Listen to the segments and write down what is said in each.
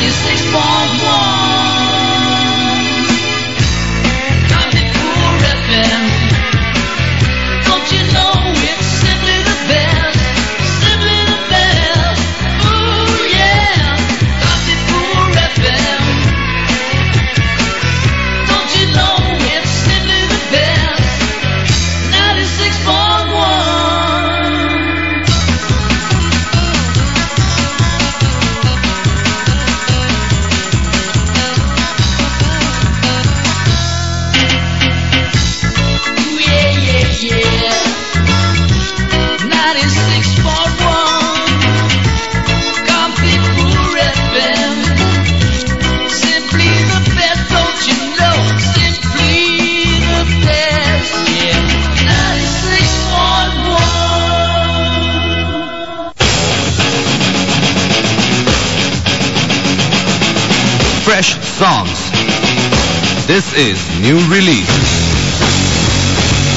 96.1 This is New Release.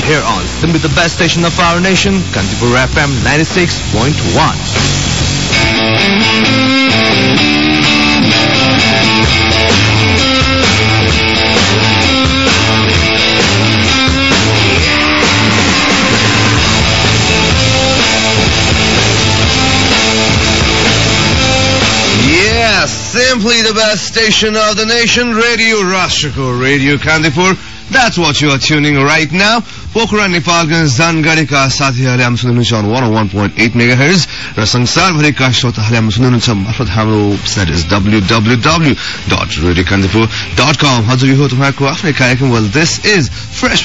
Here on simply the best station of our nation, Kantipur FM 96.1. simply the best station of the nation, Radio Rashtrako, Radio Kandipur. That's what you are tuning right now. Pokhara नेपालका जानकारीका साथीहरूले हामी सुन्नुहुन्छ one one point eight mega hertz र संसारभरिका श्रोताहरूले हामी सुन्नुहुन्छ मार्फत हाम्रो website हजुर यो हो तपाईँको आफ्नै कार्यक्रम वेल दिस इज फ्रेस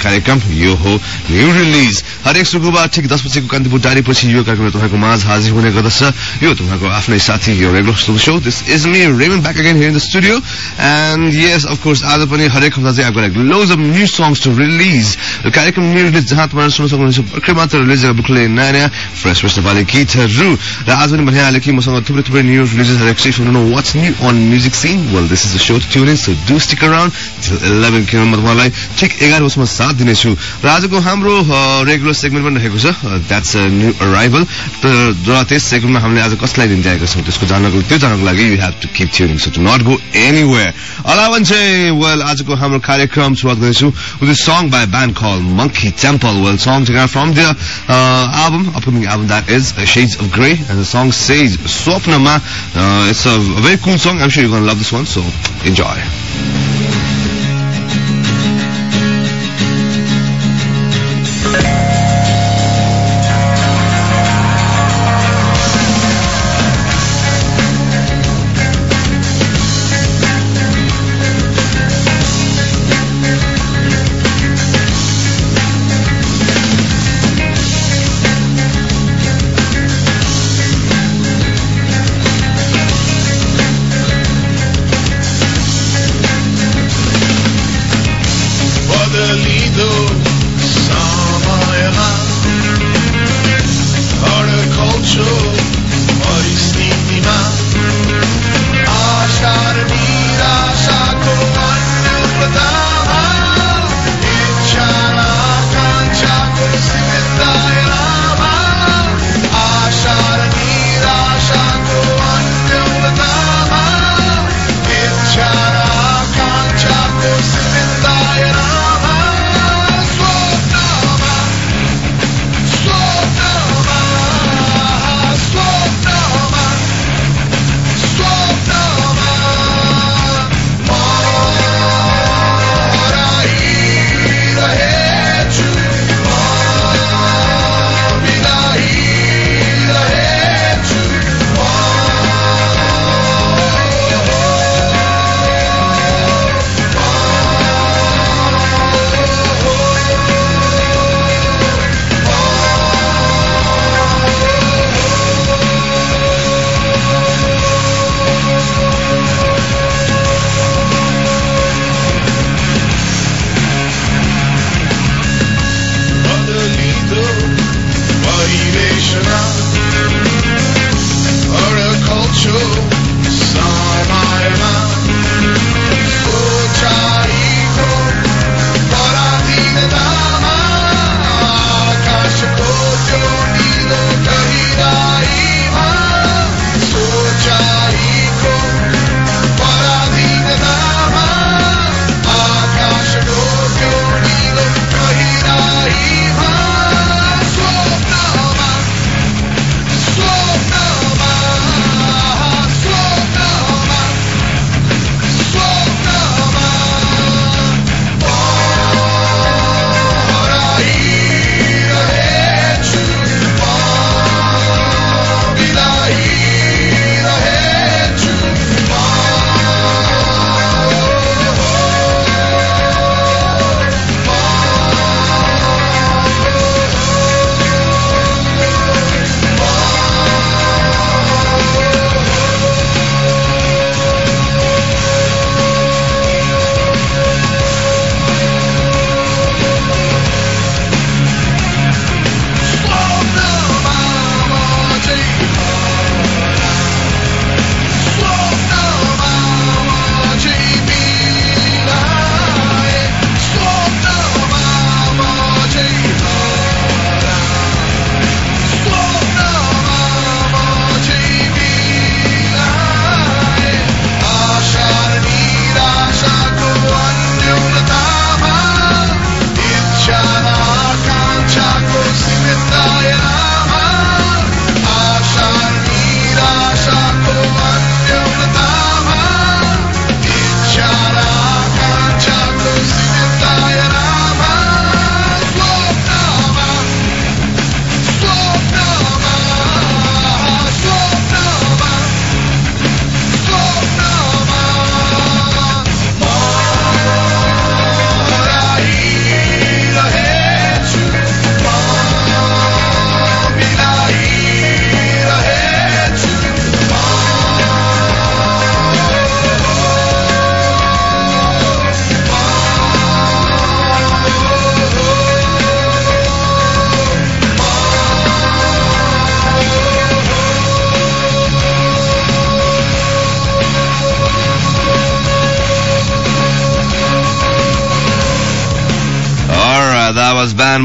कार्यक्रम यो हो न्यू रिलिज हरेक शुक्रबार ठिक दस बजेको कान्तिपुर डारीपछि यो कार्यक्रम तपाईँको माझ हाजिर हुने गर्दछ यो तपाईँको आफ्नै साथी यो regular so this is me ramen back again here in the studio and yes of course आज पनि हरेक हप्ता चाहिँ loads of new songs to release कार्यक्रम न्यू रिलिज जहाँ तपाईँहरू सुन्न सक्नुहुन्छ भर्खर मात्र रिलिज बुकले नयाँ नयाँ फ्रेस फ्रेस नेपाली गीतहरू। र आज पनि भनिहाल्यो कि मसँग थुप्रै थुप्रै न्यू रिलिजेसहरू एक्चुली सुन्नु on music scene well this is the show tune so do stick around eleven किनभने म तपाईँलाई ठिक एघार बजीसम्म साथ दिनेछु। र आजको हाम्रो रेगुलर सेगमेन्ट पनि रहेको छ। द्याट्स न्यू अराइभल र त्यस सेगमेन्टमा हामीले आज कसलाई दिँदै आएका छौँ त्यसको जानको त्यो जानको लागि you have to keep tuning so to not go anywhere अलावन चाहिँ वेल आजको हाम्रो कार्यक्रम सुरुवात गर्दैछु with song by band call Monkey Temple. Well, song taken from their uh, album, upcoming album that is Shades of Grey, and the song says Swapnama. Uh, it's a very cool song. I'm sure you're gonna love this one, so enjoy.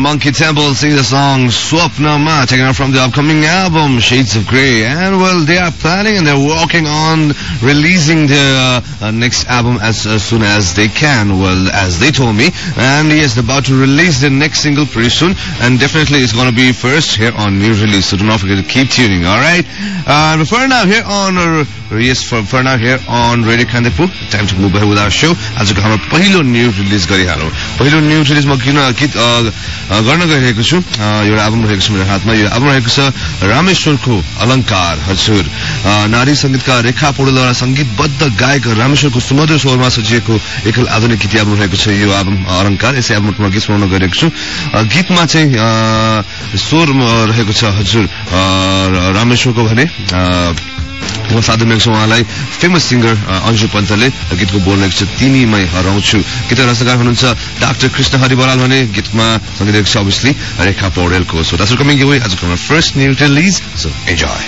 Monkey Temple sing the song Swapna Ma, taken out from the upcoming album Shades of Grey. And well, they are planning and they're working on releasing their uh, next album as, as soon as they can. Well, as they told me, and yes, they're about to release their next single pretty soon, and definitely it's going to be first here on new release. So do not forget to keep tuning. All right. Uh, for now, here on uh, yes, for, for now here on Radio Kandipur, time to move ahead with our show. आजको हाम्रो पहिलो new release गरिहालौँ पहिलो new release म किन गीत a, a, गर्न गइरहेको छु। एउटा एल्बम रहेको छ मेरो हातमा। यो एल्बम रहेको छ रामेश्वरको अलङ्कार हजुर। नारी सङ्गीतका रेखा पौडेलद्वारा सङ्गीतबद्ध गायक रामेश्वरको सुमधुर स्वरमा सजिएको एकल आधुनिक गीत एल्बम रहेको छ। यो अ, अलङ्कार यसै म गीत सुनाउन गइरहेको छु। गीतमा चाहिँ स्वर रहेको छ हजुर। रामेश्वरको भने साधु मेग्छु उहाँलाई फेमस सिङ्गर अन्जु पन्तले गीतको बोल रहेको छ तिमीमै हराउँछु। गीत रचनाकार हुनुहुन्छ डाक्टर कृष्ण हरि बराल भने गीतमा सङ्गीत रहेको छ obviously Rekha पौडेलको so that's first new release so enjoy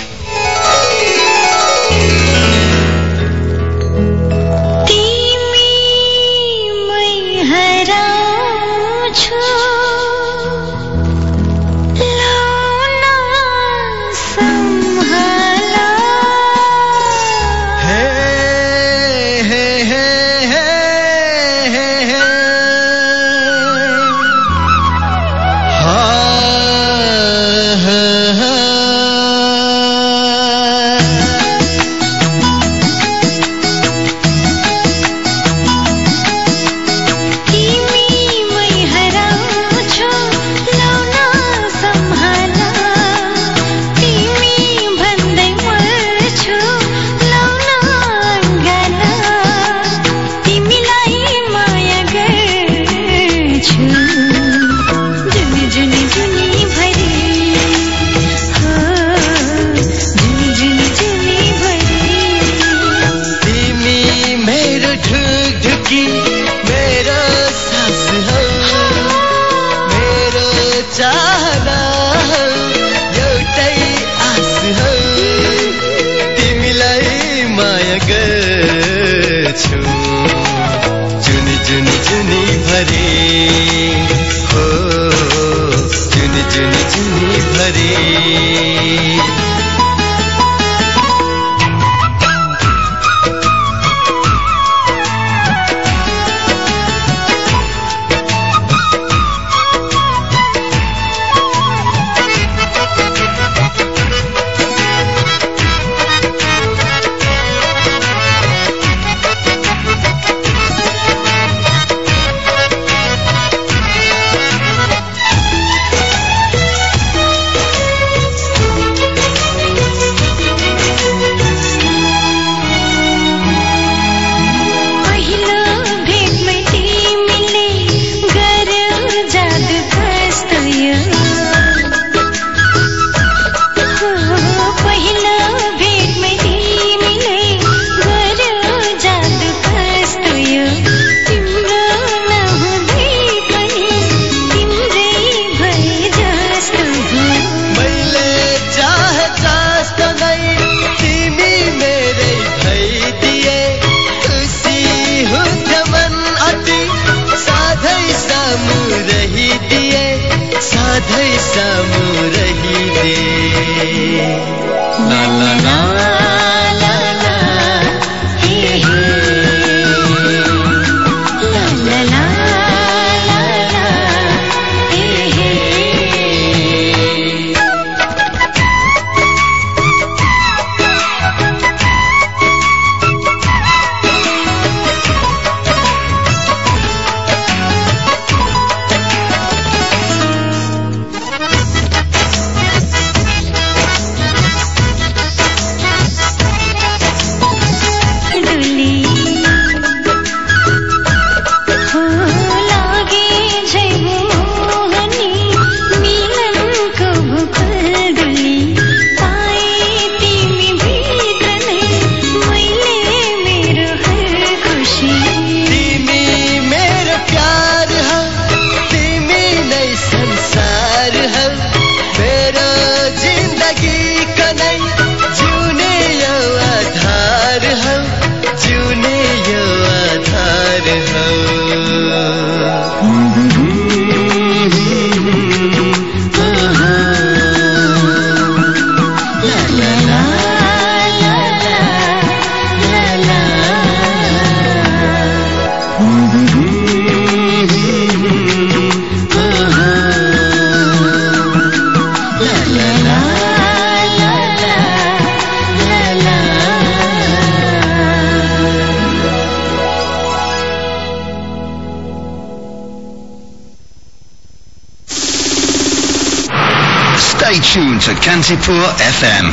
tuned to Kantipur FM.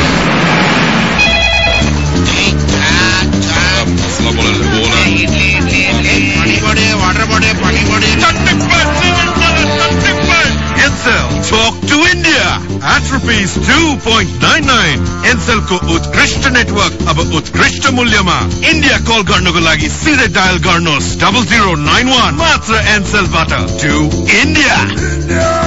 Ncell talk to India at rupees two point nine nine एनसेलको उत्कृष्ट नेटवर्क अब उत्कृष्ट मूल्यमा इन्डिया कल गर्नको लागि सिधै डायल गर्नुहोस् डबल जिरो नाइन वान मात्र एनसेलबाट to India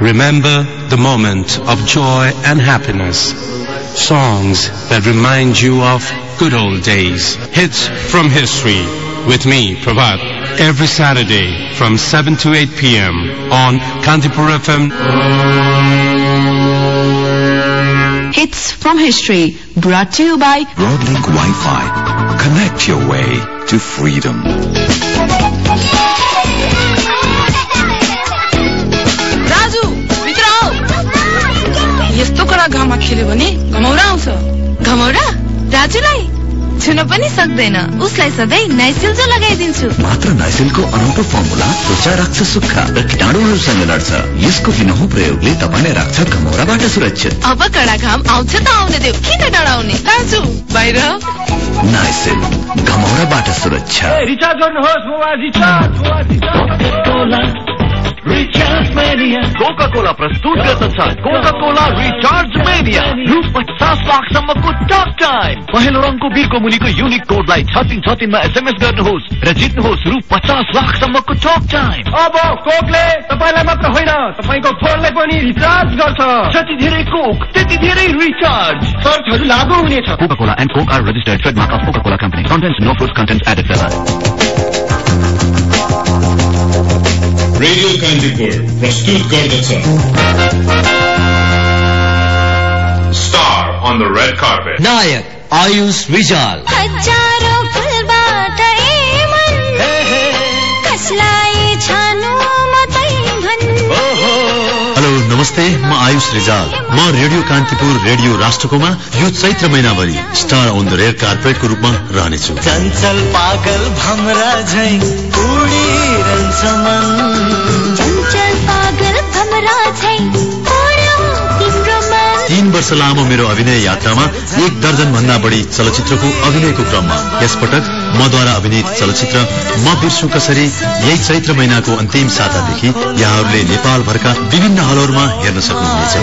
Remember the moment of joy and happiness. Songs that remind you of good old days. Hits from history with me, Prabhat. Every Saturday from 7 to 8 p.m. on Kantipur FM. Hits from History, brought to you by Broadlink Wi-Fi. Connect your way to freedom. यस्तो कडा घाममा खेल्यो भने घमौरा आउँछ। घमौरा? राजुलाई छुन पनि सक्दैन। उसलाई सधैँ नाइसिल्जो लगाइदिन्छु। मात्र नाइसिलको अनौठो फर्मुला त्वचा राख्छ सुक्खा र कीटाणुहरूसँग लड्छ। यसको दिनहुँ प्रयोगले तपाईँलाई राख्छ घमौराबाट सुरक्षित। अब कडा घाम आउँछ त आउने देऊ। किन डराउने? राजु बाहिर। नाइसिल घमौराबाट सुरक्षा। रिचार्ज गर्नुहोस् mobile recharge recharge Coca Cola प्रस्तुत गर्दछ कोका कोला रिचार्ज मेनिया रु पचास लाखसम्मको टक टाइम पहिलो रङको बिर्को मुनिको युनिक कोडलाई छ तिन छ तिनमा एसएमएस गर्नुहोस् र जित्नुहोस् रु पचास लाखसम्मको टक टाइम अब कोकले तपाईँलाई मात्र होइन तपाईँको फोनलाई पनि रिचार्ज गर्छ। जति धेरै कोक त्यति धेरै रिचार्ज सर्चहरू लागू हुनेछ। Coca Cola and Coke are registered trademark of Coca Cola company contents no food contents added radio Kantipur प्रस्तुत गर्दछ star on the red carpet नायक आयुष विजाल हजारौँ नमस्ते म आयुष रिजाल। म रेडियो कान्तिपुर रेडियो राष्ट्रकोमा यो चैत्र महिनाभरि स्टार अन द रेड कार्पेटको रूपमा रहनेछु। चञ्चल पागल भमरा झै उडिरहन्छ मन चञ्चल पागल भमरा छै ओड्यो तिम्रो मन। तीन वर्ष लामो मेरो अभिनय यात्रामा एक दर्जन भन्दा बढी चलचित्रको अभिनयको क्रममा यसपटक मद्वारा अभिनीत चलचित्र म बिर्सु कसरी यही चैत्र महिनाको अन्तिम सातादेखि यहाँहरूले नेपालभरका विभिन्न हलहरूमा हेर्न सक्नुहुनेछ।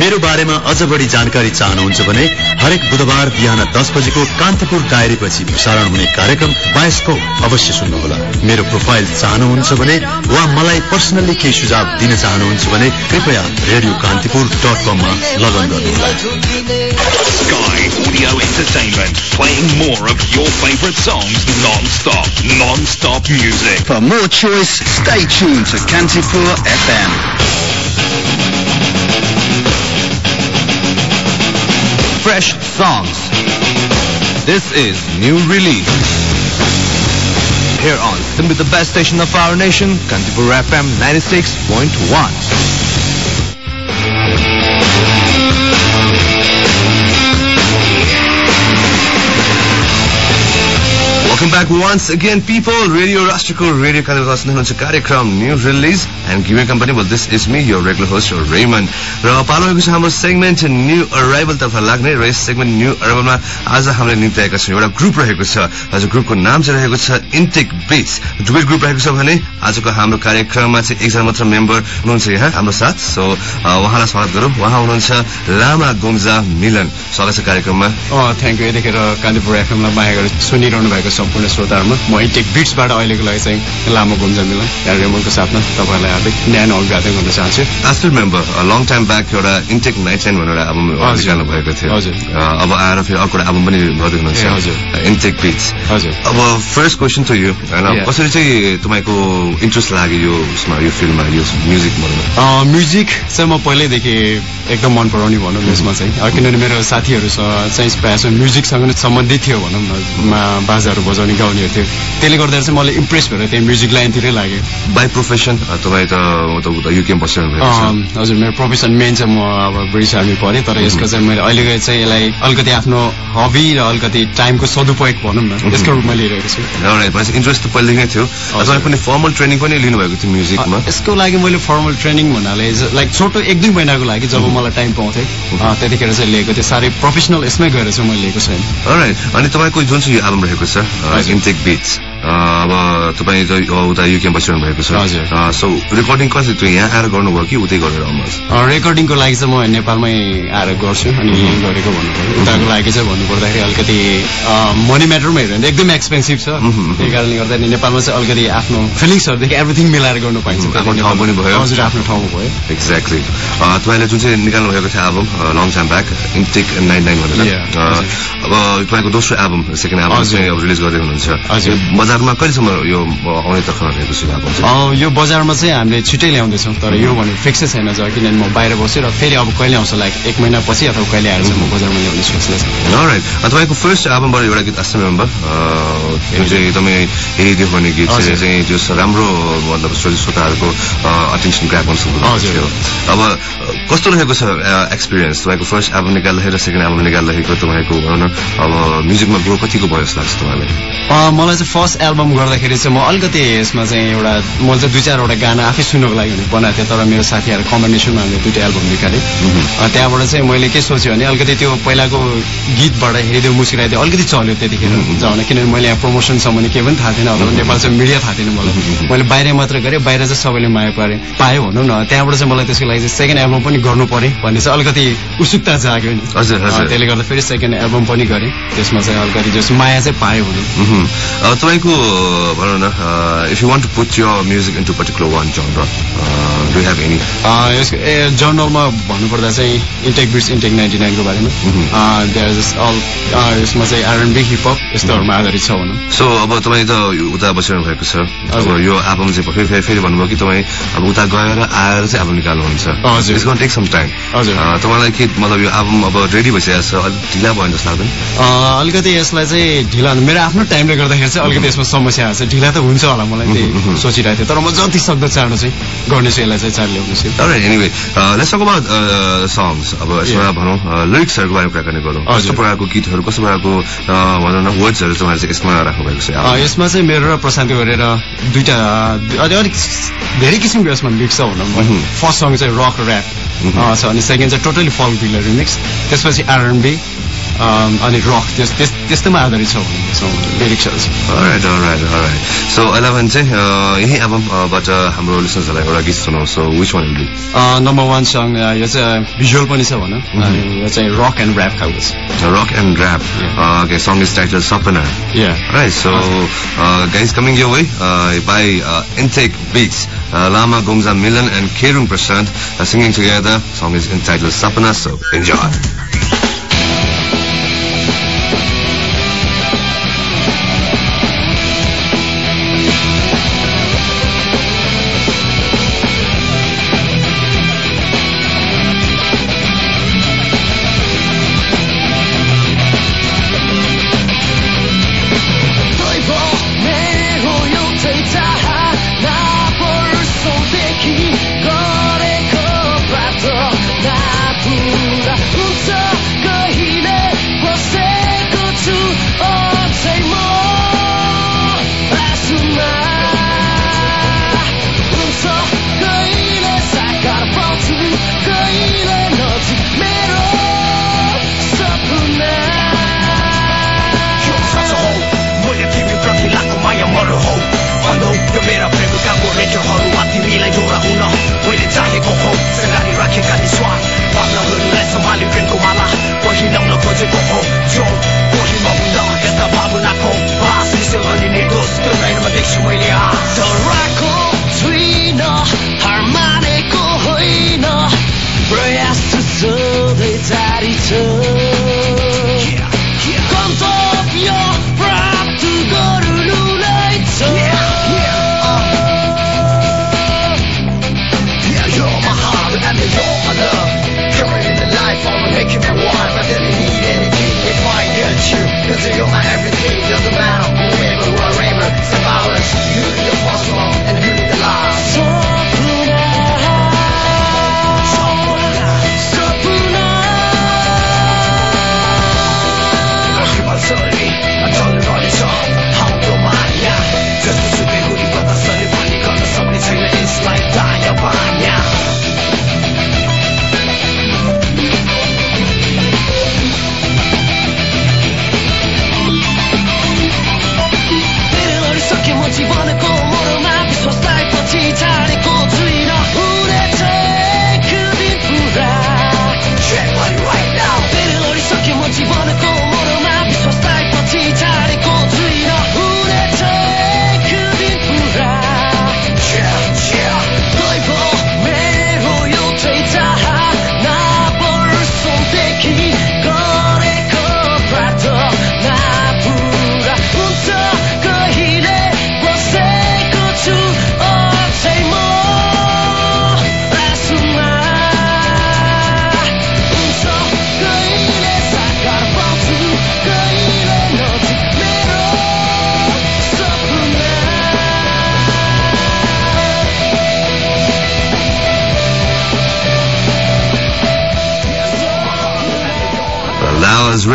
मेरो बारेमा अझ बढी जानकारी चाहनुहुन्छ भने हरेक बुधबार बिहान दस बजेको कान्तिपुर डायरीपछि प्रसारण हुने कार्यक्रम बायस्कोप अवश्य सुन्नुहोला मेरो प्रोफाइल चाहनुहुन्छ भने वा मलाई पर्सनल्ली केही सुझाव दिन चाहनुहुन्छ भने कृपया रेडियो कान्तिपुर डट कममा लगन गर्नुहोला. For more choice, stay tuned to Kantipur FM. Fresh songs. This is New Release. Here on simply the best station of our nation, Kantipur FM 96.1. Welcome back once again, people. Radio सुन्नुहुन्छ कार्यक्रम new release and giving company this is me your regular host your Raymond. र पालो भएको छ हाम्रो segment new arrival तर्फ लाग्ने र यस सेगमेन्ट न्यू अराइभलमा आज हामीले निम्ति आएका छौँ। एउटा ग्रुप रहेको छ। आज ग्रुपको नाम चाहिँ रहेको छ इन्टेक बिच दुवै ग्रुप रहेको छ भने आजको हाम्रो कार्यक्रममा चाहिँ एकजना मात्र मेम्बर हुनुहुन्छ यहाँ हाम्रो साथ। सो उहाँलाई स्वागत गरौँ। उहाँ हुनुहुन्छ लामा गोम्जा मिलन। स्वागत छ कार्यक्रममा। थ्याङ्क यू यतिखेर कान्तिपुर एफएमलाई माया गरेर सुनिरहनु भएको सम्पूर्ण श्रोताहरूमा म इन्टेक बिट्सबाट अहिलेको लागि चाहिँ लामो घुम्जा मिलन यहाँ रेमोनको साथमा तपाईँहरूलाई हार्दिक न्यानो अभिवादन गर्न चाहन्छु। Remember a long time back एउटा इन्टेक नाइट साइन भनेर एल्बम। निकाल्नु भएको थियो। हजुर। अब आएर फेरि अर्को एल्बम पनि गर्दै ए, हजुर। हुनुहुन्छ इन्टेक बिट्स हजुर। अब फर्स्ट क्वेसन त यो होइन. कसरी चाहिँ तपाईँको इन्ट्रेस्ट लाग्यो यो उसमा यो फिल्ममा यो म्युजिक भनौँ न अ, म्युजिक चाहिँ म पहिल्यैदेखि एकदम मन पराउने भनौँ यसमा चाहिँ। अ, किनभने मेरो साथीहरूसँग चाहिँ प्रायः म्युजिकसँग नै सम्बन्धित थियो भनौँ न मा- बजाउने गाउनेहरू थियो त्यसले गर्दा चाहिँ मलाई इम्प्रेस भएर त्यही म्युजिक लाइनतिरै लाग्यो। बाई प्रोफेसन तपाईँ त युकेम अम, हजुर मेरो प्रोफेसन मेन चाहिँ म अब ब्रिटिस आर्मी पढेँ तर यसको चाहिँ मैले अहिले चाहिँ यसलाई अलिकति आफ्नो हबी र अलिकति टाइमको सदुपयोग भनौँ न त्यसको रूपमा लिइरहेको छु। इन्ट्रेस्ट त पहिलेदेखि नै थियो तपाईँ कुनै फर्मल ट्रेनिङ पनि लिनुभएको थियो म्युजिकमा यसको लागि मैले फर्मल ट्रेनिङ भन्नाले लाइक छोटो एक दुई महिनाको लागि जब मलाई टाइम पाउँथेँ त्यतिखेर चाहिँ लिएको थियो साह्रै प्रोफेसनल यसमै गएर चाहिँ मैले लिएको छैन। अनि तपाईँको जुन चाहिँ यो एल्बम रहेको छ इन्टेक बिट्स अब तपाईँ उता युकेम बसिरहनु भएको छ हजुर। सो रेकर्डिङ कसरी त्यो यहाँ आएर गर्नुभयो कि उतै गरेर आउनुहोस् रेकर्डिङको लागि चाहिँ म नेपालमै आएर गर्छु अनि यहीँ गरेको भन्नु पर्यो उताको लागि चाहिँ भन्नुपर्दाखेरि अलिकति मनी म्याटरमा हेऱ्यो भने एकदम एक्सपेन्सिभ छ त्यही कारणले गर्दा नेपालमा चाहिँ अलिकति आफ्नो फिलिङ्सहरूदेखि एभ्रिथिङ मिलाएर गर्नु पाइन्छ आफ्नो ठाउँ पनि भयो हजुर आफ्नो ठाउँमा भयो एक्ज्याक्टली तपाईँले जुन चाहिँ निकाल्नु भएको थियो album long time back intake nine nine भनेर अब तपाईँको दोस्रो एल्बम सेकेन्ड एल्बम रिलिज गर्दै हुनुहुन्छ हजुर। यो बजारमा कहिलेसम्म यो आउने तर्खर रहेको छ यो यो बजारमा चाहिँ हामीले छिटै ल्याउँदैछौँ तर यो भने फिक्सै छैन ज किनभने म बाहिर बसेँ र फेरि अब कहिले आउँछ लाइक एक महिना पछि अथवा कहिले आएर चाहिँ म बजारमा ल्याउने सोच्दैछु. अनि तपाईँको फर्स्ट एल्बमबाट एउटा गीत आस्था मेम्बर जुन चाहिँ एकदमै हेरिदियो भने गीत चाहिँ त्यो राम्रो मतलब श्रोता श्रोताहरूको अटेन्सन ग्राप गर्न सक्नु हजुर। थियो अब कस्तो रहेको छ एक्सपिरियन्स तपाईँको फर्स्ट एल्बम निकाल्दाखेरि र सेकेन्ड एल्बम निकाल्दाखेरिको तपाईँको भनौँ न अब म्युजिकमा ग्रो कतिको भयो जस्तो लाग्छ तपाईँलाई? मलाई चाहिँ फर्स्ट एल्बम गर्दाखेरि चाहिँ म अलिकति यसमा चाहिँ एउटा मैले चाहिँ दुई चारवटा गाना आफै सुन्नको लागि भने बनाएको थिएँ तर मेरो साथीहरू कम्बिनेसनमा हामीले दुइटा एल्बम निकालेँ। त्यहाँबाट चाहिँ मैले के सोचेँ भने अलिकति त्यो पहिलाको गीतबाट हेरिदियो मुस्किराइदियो अलिकति चल्यो त्यतिखेर जाउन किनभने मैले यहाँ प्रमोसन सम्बन्धी केही पनि थाहा थिएन अथवा नेपाल चाहिँ मिडिया थाहा थिएन मलाई। मैले बाहिर मात्र गरेँ बाहिर चाहिँ सबैले माया पारे पायो भनौँ न। त्यहाँबाट चाहिँ मलाई त्यसको लागि चाहिँ सेकेन्ड एल्बम पनि गर्नु पर्यो भन्ने चाहिँ अलिकति उत्सुकता जाग्यो नि। हजुर, त्यसले गर्दा फेरि सेकेन्ड एल्बम पनि गरेँ त्यसमा चाहिँ अलिकति जस माया चाहिँ पायो भनौँ। Mhm. तपाईँको भनौँ न if you want to put your music into particular one genre do have any uh, यसको ए जर्नलमा भन्नुपर्दा चाहिँ इन्टेक बिट्स इन्टेक नाइन्टी नाइनको बारेमा देयर इज अल यसमा चाहिँ आरएनबी हिपहप यस्तोहरूमा आधारित छ भनौँ। सो अब तपाईँ त उता बसिरहनु भएको छ। अब। यो एल्बम चाहिँ फेरि फेरि फेरि भन्नुभयो कि तपाईँ अब उता गएर आएर चाहिँ एल्बम निकाल्नुहुन्छ। हजुर। इट्स टेक सम टाइम हजुर। तपाईँलाई के मतलब यो एल्बम अब रेडी भइसकेको छ? अलिक ढिला भयो जस्तो लाग्दैन। अ, अलिकति यसलाई चाहिँ ढिला मेरो आफ्नो टाइमले गर्दाखेरि चाहिँ अलिकति यसमा समस्या आएको छ। ढिला त हुन्छ होला मलाई त्यही सोचिरहेको थिएँ तर म जति सक्दो चाँडो चाहिँ गर्नेछु यसलाई चाहिँ चाँडो ल्याउनेछु let's talk about uh, songs. अब यसमा भनौँ लिरिक्सहरूको बारेमा कुराकानी गरौँ। कस्तो। प्रकारको गीतहरू कस्तो प्रकारको भनौँ न वर्ड्सहरू तपाईँले चाहिँ यसमा राख्नुभएको छ? यसमा चाहिँ मेरो र प्रशान्त गरेर दुईटा अलिक धेरै किसिमको यसमा मिक्स छ भनौँ। फर्स्ट सङ चाहिँ रक ऱ्याप छ अनि सेकेन्ड चाहिँ टोटली फल भिलर रिमिक्स त्यसपछि आरएनबी अनि रकैमा आधारित छ सो अहिले भने चाहिँ यही एल्बमबाट हाम्रो गीत सुनाउँछ rock and song is title right so guy coming you way by intake Bich Lama Gonja Milan and Kherung Prashant singing together the song is in title Sapna so enjoy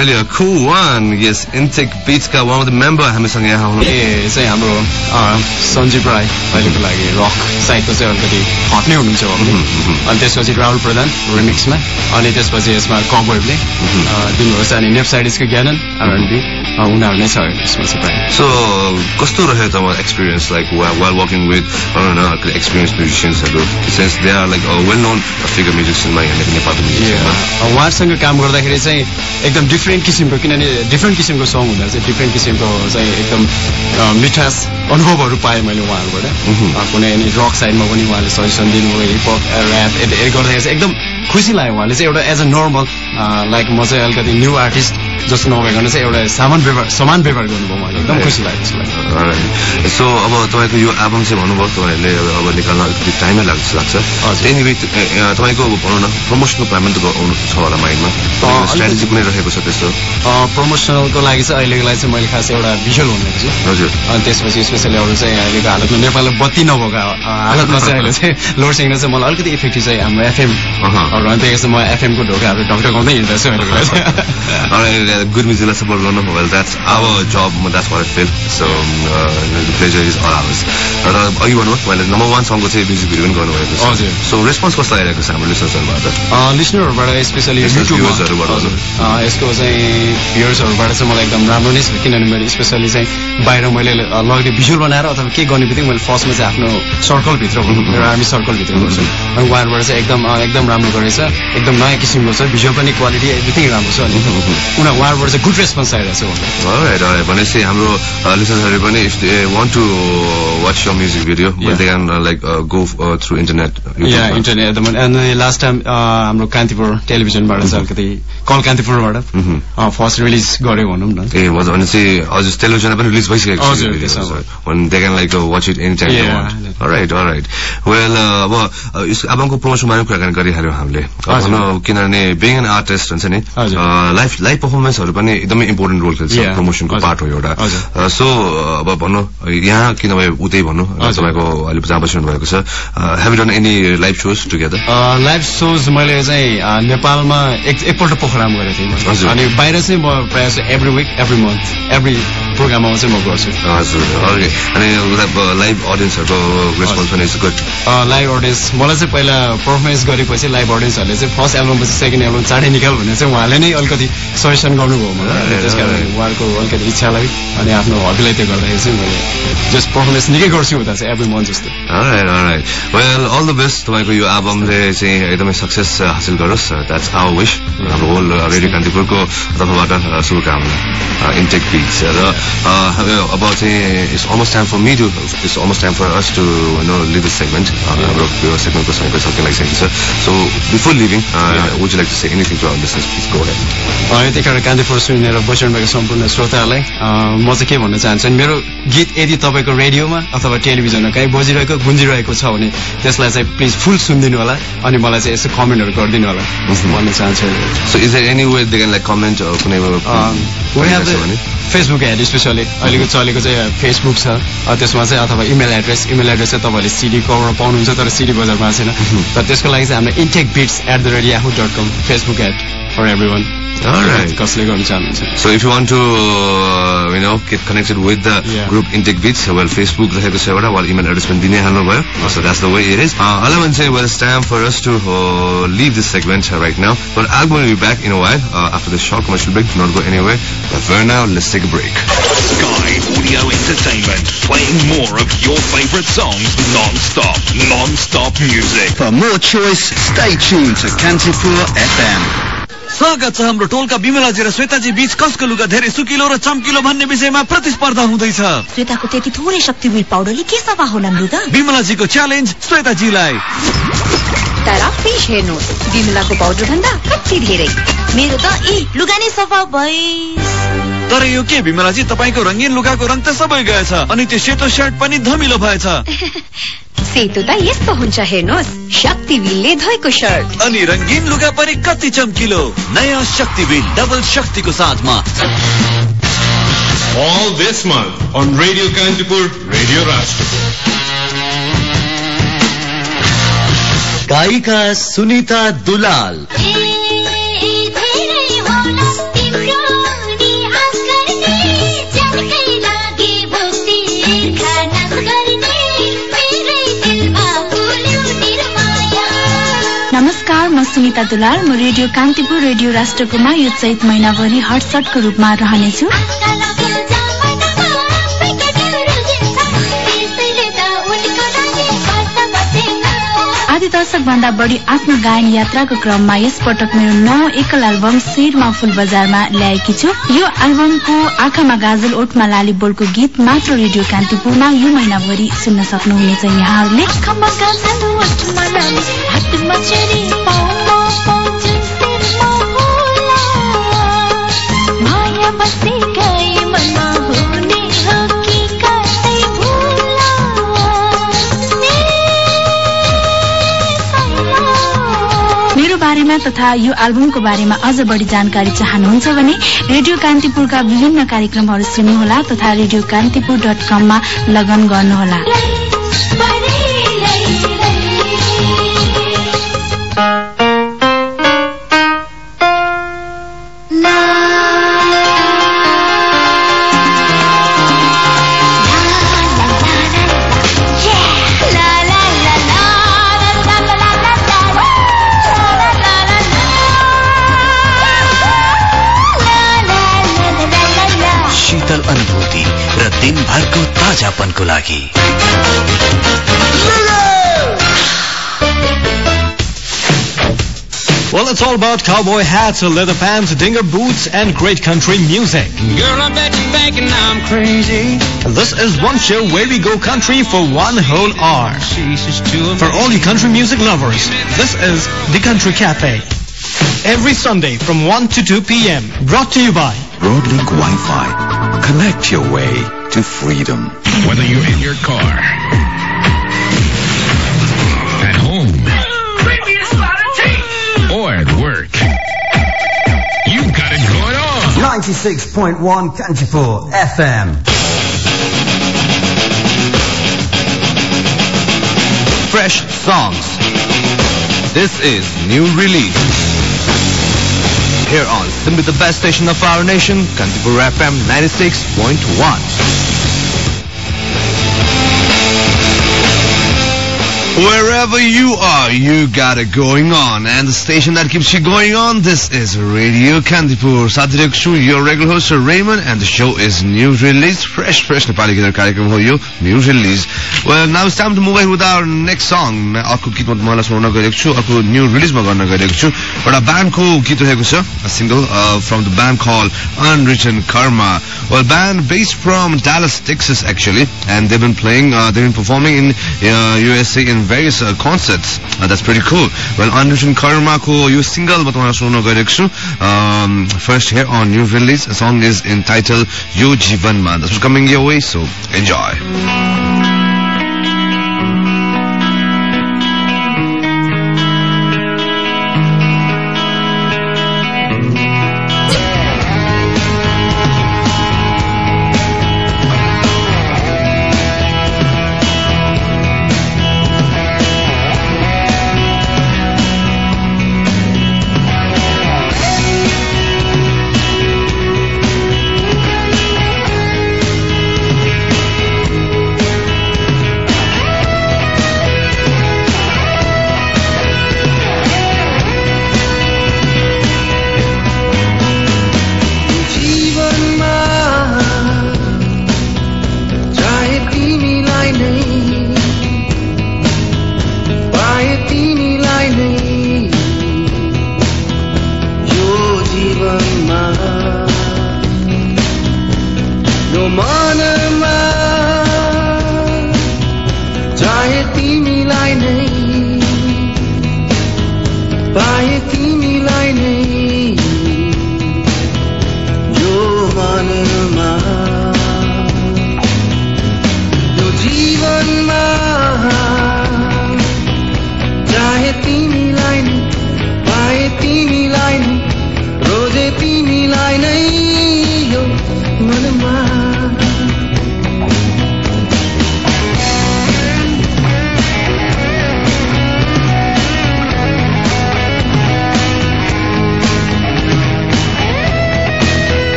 really a cool one. Yes, Intake Beats का one of the member. हामीसँग यहाँ हुनु ए चाहिँ हाम्रो सञ्जीव राई अहिलेको लागि rock साइडको चाहिँ अलिकति हट नै हुनुहुन्छ अनि त्यसपछि राहुल प्रधान रिमिक्समा अनि त्यसपछि यसमा कबरले दिनुभएको छ अनि नेप साइडिसको ज्ञानन आरएनबी उनीहरू नै छ यसमा चाहिँ So, कस्तो रह्यो त एक्सपिरियन्स लाइक with भनौँ न experience म्युजिसियन्सहरू since they are like well known figure म्युजिसियनमा म्युजिसियनमा उहाँहरूसँग काम गर्दाखेरि चाहिँ एकदम डिफ्रेन्ट किसिमको किनभने डिफ्रेन्ट किसिमको सङ हुँदा चाहिँ डिफ्रेन्ट किसिमको चाहिँ एकदम मिठास अनुभवहरू पाएँ मैले उहाँहरूबाट कुनै अनि रक साइडमा पनि उहाँले सजेसन दिनुभयो हिपहप ऱ्याप गर्दाखेरि चाहिँ एकदम खुसी लाग्यो उहाँले चाहिँ एउटा एज अ नर्मल लाइक म चाहिँ अलिकति न्यू आर्टिस्ट जस्तो नभइकन चाहिँ एउटा सामान व्यवहार समान व्यवहार गर्नुभयो उहाँले। एकदम खुसी लाग्यो त्यसलाई सो अब तपाईँको यो एल्बम चाहिँ भन्नुभयो तपाईँहरूले अब निकाल्न अलिकति टाइमै लाग्छ लाग्छ। एनिवे तपाईँको अब भनौँ न प्रमोसनल प्लान पनि त आउनु छ होला माइन्डमा। स्ट्राटेजी कुनै रहेको छ त्यस्तो। प्रमोसनलको लागि चाहिँ अहिलेको लागि चाहिँ मैले खास एउटा भिजुअल छु हजुर। अनि त्यसपछि स्पेसली अरू चाहिँ अहिलेको हालतमा नेपालमा बत्ती नभएको हालतमा चाहिँ अहिले चाहिँ लोड सिङ्गर चाहिँ मलाई अलिकति इफेक्टिभ चाहिँ हाम्रो एफएम अनि त्यही म एफएमको ढोकाहरू ढकढकाउँदै हिँड्दैछु अहिलेको लागि। good music support गर्नु that's what I feel so um, uh, the pleasure is all ours. र अघि भन्नु मैले नम्बर वान सङको चाहिँ म्युजिक भिडियो पनि गर्नुभएको छ हजुर। सो रेस्पोन्स कस्तो आइरहेको छ हाम्रो लिसनर्सहरूबाट लिसनरहरूबाट स्पेसली यसको चाहिँ भ्युर्सहरूबाट चाहिँ मलाई एकदम राम्रो नै छ किनभने मैले स्पेसली चाहिँ बाहिर मैले अ, लगेको भिजुअल बनाएर अथवा के गर्ने बित्तिकै मैले फर्स्टमा चाहिँ आफ्नो सर्कलभित्र मेरो आर्मी सर्कलभित्र गर्छु अनि उहाँहरूबाट चाहिँ एकदम एकदम राम्रो गरेछ एकदम नयाँ किसिमको छ भिजुअल पनि क्वालिटी एभ्रिथिङ राम्रो छ अनि उनीहरू उहाँहरूबाट चाहिँ गुड रेस्पोन्स आइरहेको छ. भनेपछि हाम्रो लिसनर्सहरू पनि your music video but they can uh, like uh, go uh, through internet YouTube या. इन्टरनेट अनि लास्ट टाइम हाम्रो कान्तिपुर टेलिभिजनबाट चाहिँ अलिकति कल कान्तिपुरबाट फर्स्ट रिलिज गर्यो भनौँ न ए हजुर भने चाहिँ हजुर टेलिभिजनमा पनि रिलिज भइसकेको छ watch it anytime they Yeah. want. Alright, alright. Well, uh, अब एल्बमको प्रमोसनमा पनि कुराकानी गरिहाल्यौँ हामीले किनभने बिङ एन आर्टिस्ट हुन्छ नि हजुर। लाइफ लाइभ पर्फर्मेन्सहरू पनि एकदमै इम्पोर्टेन्ट रोल खेल्छ. प्रमोसनको। पार्ट हो एउटा। सो अब भनौँ यहाँ किन उतै भन्नु। तपाईँको अहिले जहाँ बसिरहनु भएको छ have done any live shows together live shows मैले चाहिँ अ, नेपालमा एक एकपल्ट पोखरामा गरेको थिएँ। अनि बाहिर चाहिँ म प्रायः every week every month every प्रोग्राममा चाहिँ म गर्छु। हजुर अनि लाइभ अडियन्सहरूको रेस्पोन्स पनि इज गुड लाइभ अडियन्स मलाई चाहिँ पहिला पर्फर्मेन्स गरेपछि लाइभ अडियन्सहरूले चाहिँ फर्स्ट एल्बमपछि सेकेन्ड एल्बम चाँडै निकाल भनेर चाहिँ उहाँले नै अलिकति सजेसन गर्नुभयो मलाई। त्यस कारण उहाँहरूको अलिकति इच्छालाई अनि आफ्नो हबीलाई त्यो गर्दाखेरि चाहिँ मैले जस्ट पर्फर्मेन्स निकै गर्छु उता चाहिँ एभ्री मन्थ जस्तो. Well, all the best तपाईँको यो एल्बमले चाहिँ एकदमै सक्सेस हासिल गरोस्। द्याट्स आवर विश हाम्रो होल रेडियो कान्तिपुरको तर्फबाट uh, शुभकामना। इन्टेक बिच र uh, uh, about चाहिँ it's almost time for me to it's almost time for us to you know leave this segment. Uh, हाम्रो यो सेगमेन्टको समय पनि सकिन लागिसकेको छ so before leaving would you like to say anything to our listeners please go Kantipur सुनेर बसिरहनुभएको सम्पूर्ण श्रोताहरूलाई म चाहिँ के भन्न चाहन्छु मेरो गीत यदि तपाईँको रेडियोमा अथवा टेलिभिजनमा कहीँ बजिरहेको गुन्जिरहेको छ भने त्यसलाई चाहिँ प्लिज फुल सुनिदिनु होला अनि मलाई चाहिँ यसो कमेन्टहरू गरिदिनु होला भन्न चाहन्छु। So is there any way they can like comment कुनै फेसबुक एड स्पेसली अहिलेको चलेको चाहिँ फेसबुक छ। त्यसमा चाहिँ अथवा इमेल एड्रेस इमेल एड्रेस चाहिँ तपाईँले सिडी कभरमा पाउनुहुन्छ तर सिडी बजारमा छैन। तर त्यसको लागि चाहिँ हाम्रो intech bits at the rate Yahoo dot com Facebook ad for every one Alright. कसले गर्नु चाहनुहुन्छ So if you want to, uh, you know, get connected with the group Intake Beats, well, Facebook रहेको छ एउटा, well, email address पनि दिनै हाल्नुभयो. So that's the way it is. Uh, all I want to say, well, it's time for us to uh, leave this segment uh, right now. But I'm going to be back in a while uh, after this short commercial break. Do not go anywhere. But for now, let's take a break. Sky Audio Entertainment, playing more of your favorite songs non-stop. Non-stop music. For more choice, stay tuned to Kantipur FM. स्वागत छ हाम्रो टोलका विमलाजी र श्वेताजी बीच कसको लुगा धेरै सुकिलो र चम्किलो भन्ने विषयमा प्रतिस्पर्धा हुँदैछ। श्वेताको त्यति थोरै शक्ति विल पाउडरले के सफा होला मृग विमलाजीको च्यालेन्ज श्वेताजीलाई। तर फिस हेर्नुहोस् विमलाको पाउडर भन्दा कति धेरै? मेरो त ए लुगा नै सफा भए तर यो के विमलाजी तपाईँको रङ्गीन लुगाको रङ त सबै गएछ अनि त्यो सेतो सर्ट पनि धमिलो भएछ। सेतो त यस्तो हुन्छ हेर्नुहोस् शक्ति विलले धोएको सर्ट अनि रङ्गीन लुगा पनि कति चम्किलो। नयाँ शक्ति बिल डबल शक्तिको साथमा। All this month on Radio Kantipur, Radio Rashtra. गायिका सुनिता दुलाल। म सुनिता दुलाल। म रेडियो कान्तिपुर रेडियो राष्ट्रकोमा यो चैत महिनाभरि हटसटको रूपमा रहनेछु। दशक भन्दा बढी आफ्नो गायन यात्राको क्रममा यस पटक मेरो नौ एकल एल्बम शिरमा फुल बजारमा ल्याएकी छु। यो एल्बमको आँखामा गाजल ओठमा लाली बोलको गीत मात्र रेडियो कान्तिपुरमा यो महिनाभरि सुन्न सक्नुहुनेछ यहाँहरूले। बारेमा तथा यो एल्बमको बारेमा अझ बढी जानकारी चाहनुहुन्छ भने रेडियो कान्तिपुरका विभिन्न कार्यक्रमहरू सुन्नुहोला तथा रेडियो कान्तिपुर डट कममा लगन गर्नुहोला। ताजापनको लागि Well, it's all about cowboy hats, leather pants, dinger boots, and great country music. Girl, I bet you're thinking I'm crazy. This is one show where we go country for one whole hour. For all you country music lovers, this is The Country Cafe. Every Sunday from 1 to 2 p.m. Brought to you by Broadlink Wi-Fi. Connect your way to freedom. Whether you're in your car, at home, or at work, you've got it going on. 96.1 Kanchipur FM. Fresh songs. This is new release. Here on the best station of our nation, Kantipur FM 96.1. Wherever you are, you got it going on. And the station that keeps you going on, this is Radio Kantipur. Sadhyak Shu, your regular host, Sir Raymond, and the show is New Release. Fresh, fresh Nepali गीत कार्यक्रम हो यो New Release. Well, now it's time to move ahead with our next song. मैं अर्को गीत म तपाईँलाई सुनाउन गएको छु अर्को न्यू रिलिजमा गर्न गएको छु एउटा ब्यान्डको गीत रहेको छ single from the band called Unwritten Karma. Well, band based from Dallas, Texas, actually, and they've been playing, uh, they've been performing in uh, USA in various uh, concerts. Uh, that's pretty cool. Well, Unwritten Karma ko यो single ma तपाईँलाई सुनाउन गएको छु um, first here on new release. The song is entitled Yo Jivanma. This is coming your way, so enjoy.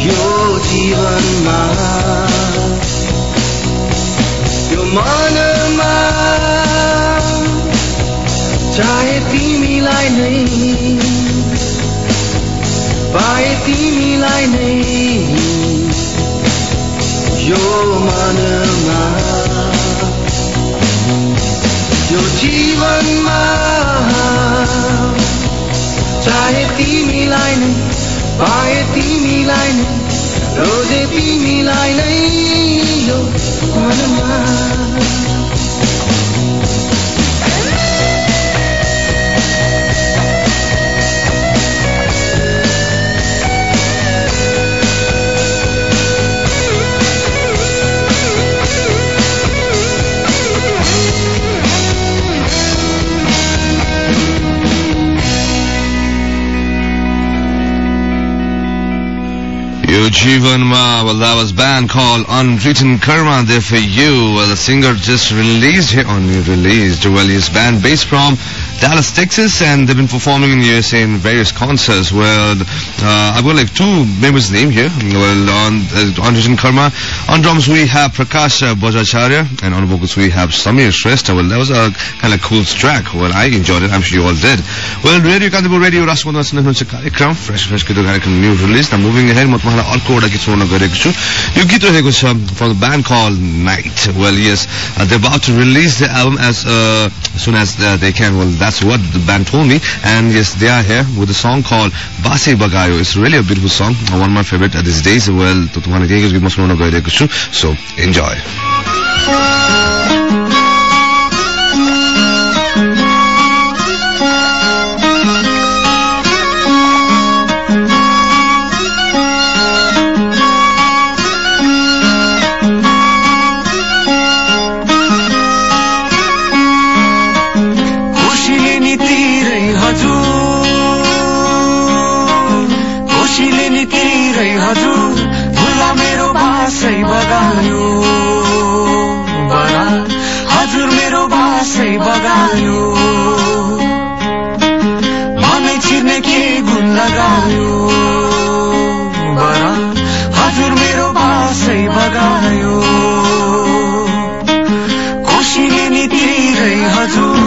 यो जीवनमा यो मनमा चाहे तिमीलाई नै पाए तिमीलाई नै यो मनमा यो जीवनमा। चाहे तिमीलाई नै पाए तिमीलाई नै रोजे तिमीलाई नै यो मनमा। Jivan Mal. Well, that was band called Unwritten Karma there for you. Well, the singer just released, only released, well, his band based from Dallas, Texas, and they've been performing in the USA in various concerts. Well, uh, I've got like two members' name here. Well, on uh, Unwritten Karma, on drums we have Prakash Bhajacharya, and on vocals we have Samir Shrestha. Well, that was a kind of cool track. Well, I enjoyed it. I'm sure you all did. Well, Radio Kandipur Radio, Raswandas, Fresh Fresh Kidu New release. Now moving ahead, Matmahala, all एउटा गीत सुनाउन गइरहेको छु यो गीत रहेको छ for the band night well yes they about to release as soon as they can well that's what the band whole me and yes they are home with the song call so enjoy तिरै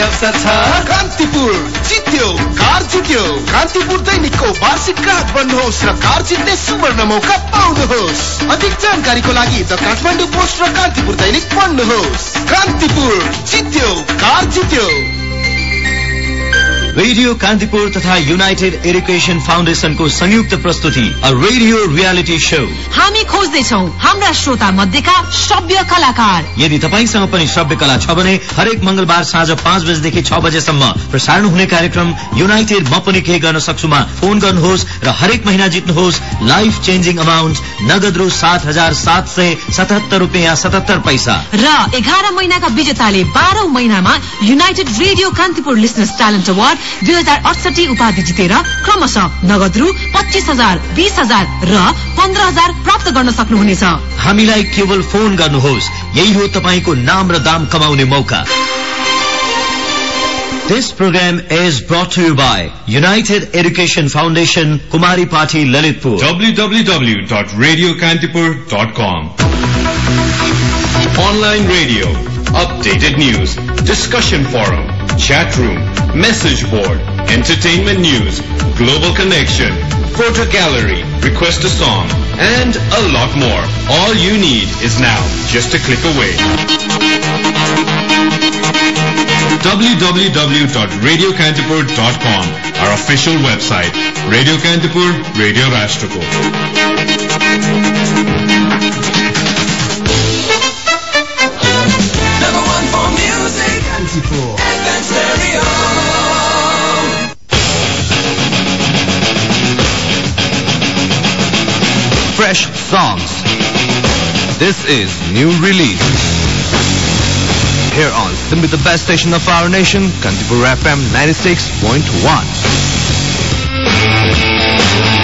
अवसर छ कान्तिपुर जित्यो car जित्यो कान्तिपुर दैनिकको वार्षिक ग्राहक बन्नुहोस् र car जित्ने सुवर्ण मौका पाउनुहोस् अधिक जानकारीको लागि द काठमाडौँ पोस्ट र कान्तिपुर दैनिक पढ्नुहोस् कान्तिपुर जित्यो कार जित्यो रेडियो कान्तिपुर तथा युनाइटेड एजुकेशन फाउन्डेशनको संयुक्त प्रस्तुति रेडियो रियालिटी शो हामी खोज्दैछौ हाम्रा श्रोता मध्येका श्रव्य कलाकार। यदि तपाईँसँग पनि श्रव्य कला छ भने हरेक मंगलबार साँझ पाँच बजेदेखि छ बजेसम्म प्रसारण हुने कार्यक्रम युनाइटेड म पनि केही गर्न सक्छुमा फोन गर्नुहोस् र हरेक महिना जित्नुहोस्। लाइफ चेन्जिङ अमाउन्ट नगद रु सात हजार सात सय सतहत्तर रुपियाँ सतहत्तर पैसा। र एघार महिनाका विजेताले बाह्रौं महिनामा united radio Kantipur listeners talent award दुई हजार अडसठी उपाधि जितेर क्रमशः नगद रु पच्चिस हजार बिस हजार र पन्ध्र हजार प्राप्त गर्न सक्नुहुनेछ। हामीलाई केवल फोन गर्नुहोस्। यही हो तपाईँको नाम र दाम कमाउने मौका। This program is brought to you by United Education Foundation, Kumari Party, Lalitpur. www.radiokantipur.com Online radio, updated news, discussion forum, chat room, message board, entertainment news, global connection, photo gallery, request a song, and a lot more. All you need is now just a click away. www.radiokantipur.com Our official website. Radio Kantipur, Radio Rashtrapur. Number one for music. Kantipur. FM stereo. Fresh songs. This is new release. Here on the Best Station of our nation, Kantipur FM 96.1.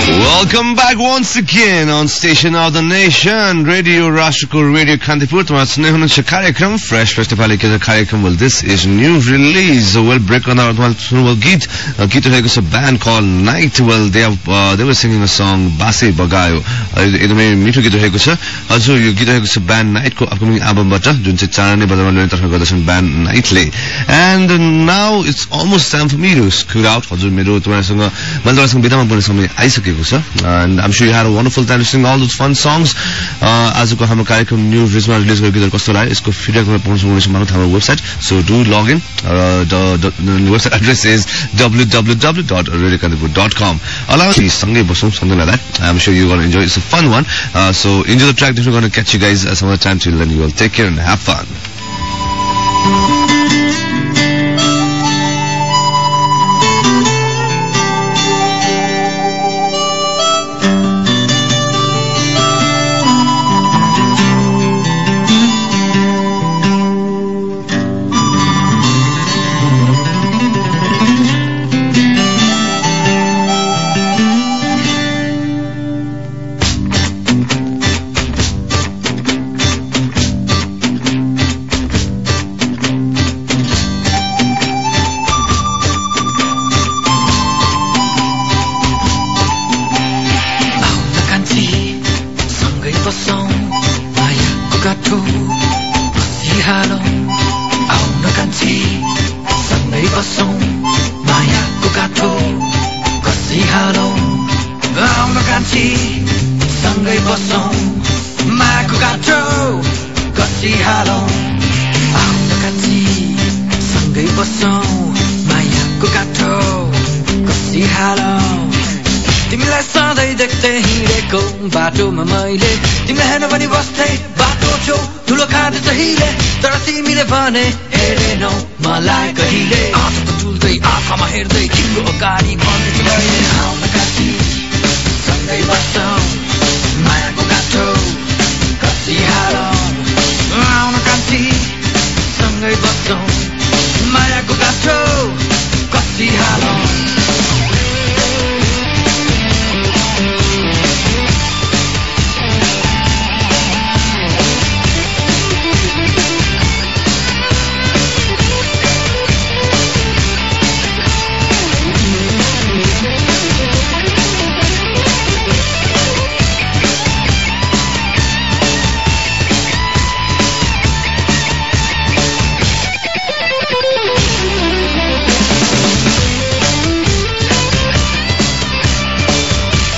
Welcome back once again on Station of the Nation, Radio Rashtrako, Radio Kantipur. तुम्हारा सुन्ने हुनुहुन्छ कार्यक्रम fresh fresh Nepali के कार्यक्रम well this is new release well break on our तुम्हारा सुन्नुभयो गीत a, गीत रहेको छ band called Night well they have uh, they were singing a song बासे बगायो अ, एकदमै मिठो गीत रहेको छ हजुर यो गीत रहेको छ ब्यान्ड नाइटको अपकमिङ एल्बमबाट जुन चाहिँ चाँडै बजारमा ल्याउने तर्फ गर्दछन् band नाइटले and now it's almost time for me to school out हजुर मेरो तपाईँहरूसँग मैले तपाईँसँग बिदामा पर्ने समय आइसकेको छ and you had a wonderful time listening all those fun songs uh, आजको हाम्रो कार्यक्रम न्यू रिजमा रिलिज गरेको गीतहरू कस्तो लाग्यो यसको फिडब्याक तपाईँ पाउनु सक्नुहुनेछ मानव हाम्रो website so do log in website address is W W W dot radio dot com allow सँगै बसौँ like that I'm sure you're going to enjoy it. It's a fun one. Uh, so enjoy the track. Then we're going to catch you guys uh, some other time. बसौँ मायाको गाठो बसिहालौँ आउन कान्छी सँगै बसौँ मायाको गाठो कसिहालौँ आउन कान्छी सँगै बसौँ मायाको गाठो कसिहालौँ आउन कान्छी सँगै बसौँ मायाको गाठो कसिहालौँ तिमीलाई सधैँ देख्दै हिँडेको बाटोमा मैले जस्तै बाटो छौ ठुलो खाँदै जहिले तर तिमीले भने हेरेनौ मलाई कहिले आँखाको चुल्दै आँखामा हेर्दै तिम्रो अगाडि सँगै बस्छौ मायाको काठो कति हार आउन काटी सँगै बस्छौ मायाको काठो कति हालौ